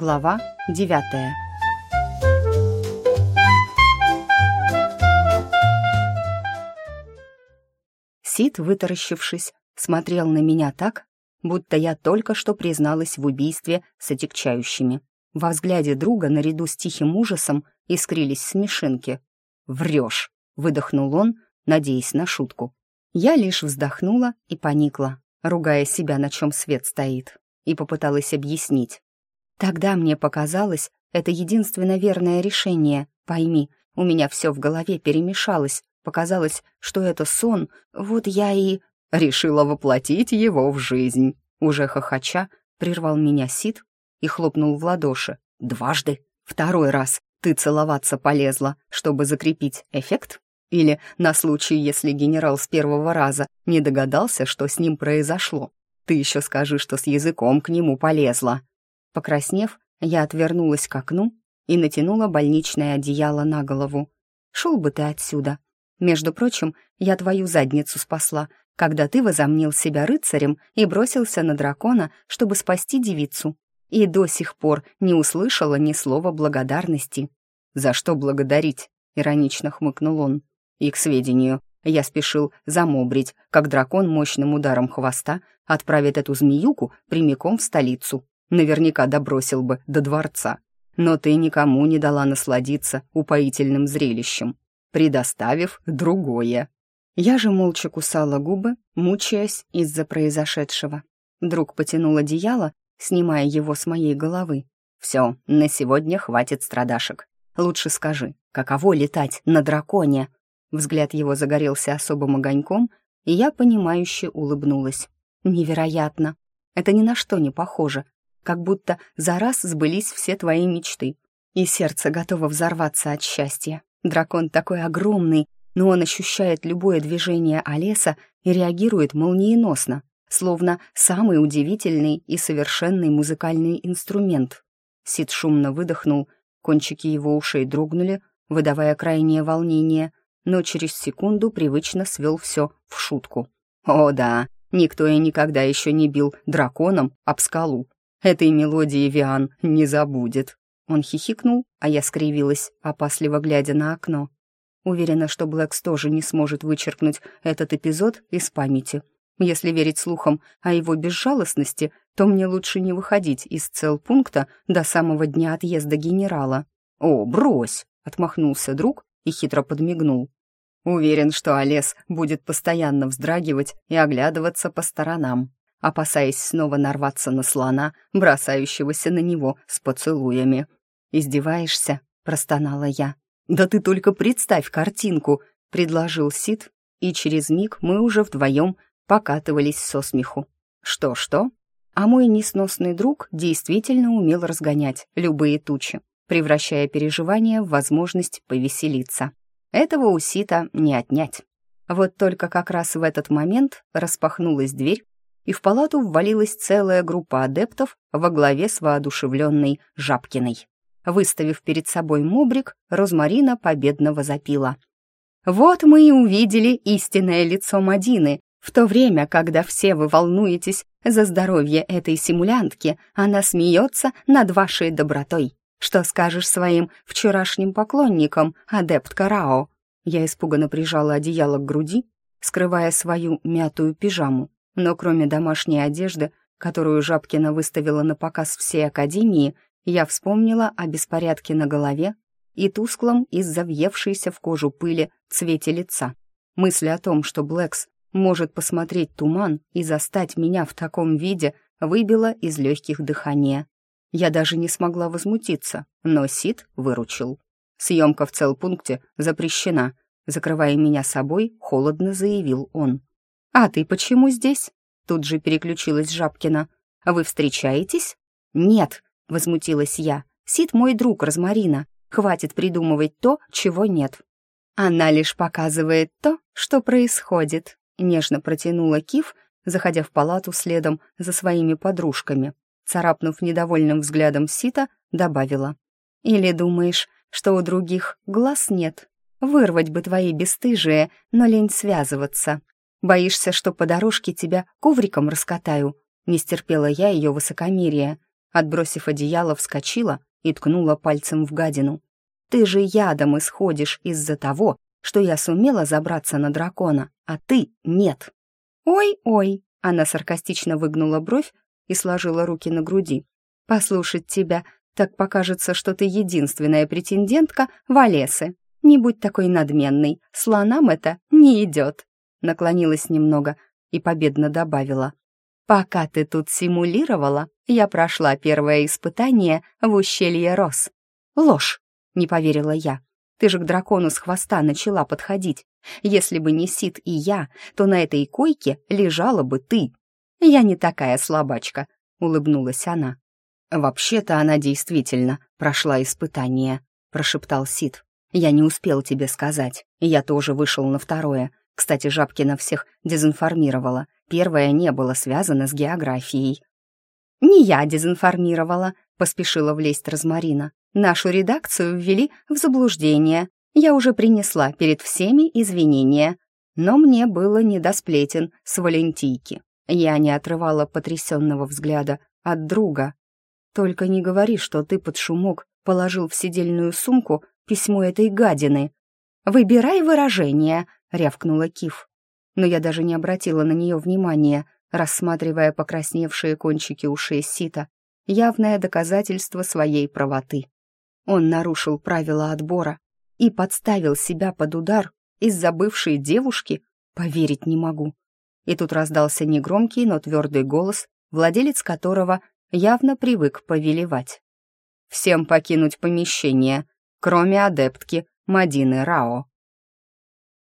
Глава девятая. Сид, вытаращившись, смотрел на меня так, будто я только что призналась в убийстве с отягчающими. Во взгляде друга наряду с тихим ужасом искрились смешинки. «Врешь!» — выдохнул он, надеясь на шутку. Я лишь вздохнула и поникла, ругая себя, на чем свет стоит, и попыталась объяснить. Тогда мне показалось, это единственно верное решение. Пойми, у меня все в голове перемешалось. Показалось, что это сон, вот я и... Решила воплотить его в жизнь. Уже хохоча прервал меня Сид и хлопнул в ладоши. Дважды. Второй раз ты целоваться полезла, чтобы закрепить эффект? Или на случай, если генерал с первого раза не догадался, что с ним произошло? Ты еще скажи, что с языком к нему полезла. Покраснев, я отвернулась к окну и натянула больничное одеяло на голову. «Шел бы ты отсюда. Между прочим, я твою задницу спасла, когда ты возомнил себя рыцарем и бросился на дракона, чтобы спасти девицу. И до сих пор не услышала ни слова благодарности». «За что благодарить?» — иронично хмыкнул он. «И к сведению, я спешил замобрить, как дракон мощным ударом хвоста отправит эту змеюку прямиком в столицу, наверняка добросил бы до дворца. Но ты никому не дала насладиться упоительным зрелищем, предоставив другое. Я же молча кусала губы, мучаясь из-за произошедшего. Друг потянул одеяло, снимая его с моей головы. «Все, на сегодня хватит страдашек. Лучше скажи, каково летать на драконе?» Взгляд его загорелся особым огоньком, и я, понимающе улыбнулась. «Невероятно! Это ни на что не похоже как будто за раз сбылись все твои мечты. И сердце готово взорваться от счастья. Дракон такой огромный, но он ощущает любое движение Олеса и реагирует молниеносно, словно самый удивительный и совершенный музыкальный инструмент. Сид шумно выдохнул, кончики его ушей дрогнули, выдавая крайнее волнение, но через секунду привычно свел все в шутку. «О да, никто и никогда еще не бил драконом об скалу. Этой мелодии Виан не забудет». Он хихикнул, а я скривилась, опасливо глядя на окно. Уверена, что Блэкс тоже не сможет вычеркнуть этот эпизод из памяти. Если верить слухам о его безжалостности, то мне лучше не выходить из целпункта до самого дня отъезда генерала. «О, брось!» — отмахнулся друг и хитро подмигнул. «Уверен, что Олес будет постоянно вздрагивать и оглядываться по сторонам опасаясь снова нарваться на слона, бросающегося на него с поцелуями. «Издеваешься?» — простонала я. «Да ты только представь картинку!» — предложил Сид, и через миг мы уже вдвоем покатывались со смеху. Что-что? А мой несносный друг действительно умел разгонять любые тучи, превращая переживания в возможность повеселиться. Этого у Сита не отнять. Вот только как раз в этот момент распахнулась дверь, и в палату ввалилась целая группа адептов во главе с воодушевленной Жабкиной. Выставив перед собой мобрик, Розмарина победно возопила. «Вот мы и увидели истинное лицо Мадины. В то время, когда все вы волнуетесь за здоровье этой симулянтки, она смеется над вашей добротой. Что скажешь своим вчерашним поклонникам, адепт Карао?» Я испуганно прижала одеяло к груди, скрывая свою мятую пижаму. Но кроме домашней одежды, которую Жабкина выставила на показ всей Академии, я вспомнила о беспорядке на голове и тусклом из-за въевшейся в кожу пыли цвете лица. Мысль о том, что Блэкс может посмотреть туман и застать меня в таком виде, выбила из легких дыхания. Я даже не смогла возмутиться, но Сид выручил. «Съемка в целпункте запрещена», закрывая меня собой, холодно заявил он. «А ты почему здесь?» Тут же переключилась Жабкина. «Вы встречаетесь?» «Нет», — возмутилась я. «Сид мой друг, Розмарина. Хватит придумывать то, чего нет». «Она лишь показывает то, что происходит», — нежно протянула Кив, заходя в палату следом за своими подружками. Царапнув недовольным взглядом Сита, добавила. «Или думаешь, что у других глаз нет? Вырвать бы твои бесстыжие, но лень связываться. Боишься, что по дорожке тебя ковриком раскатаю?» Не стерпела я ее высокомерия. Отбросив одеяло, вскочила и ткнула пальцем в гадину. «Ты же ядом исходишь из-за того, что я сумела забраться на дракона, а ты нет». «Ой-ой», — она саркастично выгнула бровь и сложила руки на груди. «Послушать тебя, так покажется, что ты единственная претендентка в Олесы. Не будь такой надменной, слонам это не идет». Наклонилась немного и победно добавила. «Пока ты тут симулировала, я прошла первое испытание в ущелье Рос». «Ложь!» — не поверила я. «Ты же к дракону с хвоста начала подходить. Если бы не Сид и я, то на этой койке лежала бы ты». «Я не такая слабачка», — улыбнулась она. «Вообще-то она действительно прошла испытание», — прошептал Сид. «Я не успел тебе сказать. Я тоже вышел на второе. Кстати, Жабкина всех дезинформировала. Первое не было связано с географией». «Не я дезинформировала», — поспешила влезть Розмарина. «Нашу редакцию ввели в заблуждение. Я уже принесла перед всеми извинения. Но мне было не до сплетен с Валентийки. Я не отрывала потрясенного взгляда от друга. «Только не говори, что ты под шумок положил в сидельную сумку письмо этой гадины». «Выбирай выражение», — рявкнула Киф. Но я даже не обратила на нее внимания, рассматривая покрасневшие кончики ушей Сита, явное доказательство своей правоты. Он нарушил правила отбора и подставил себя под удар из-за бывшей девушки, поверить не могу. И тут раздался негромкий, но твердый голос, владелец которого явно привык повелевать. «Всем покинуть помещение, кроме адептки Мадины Рао».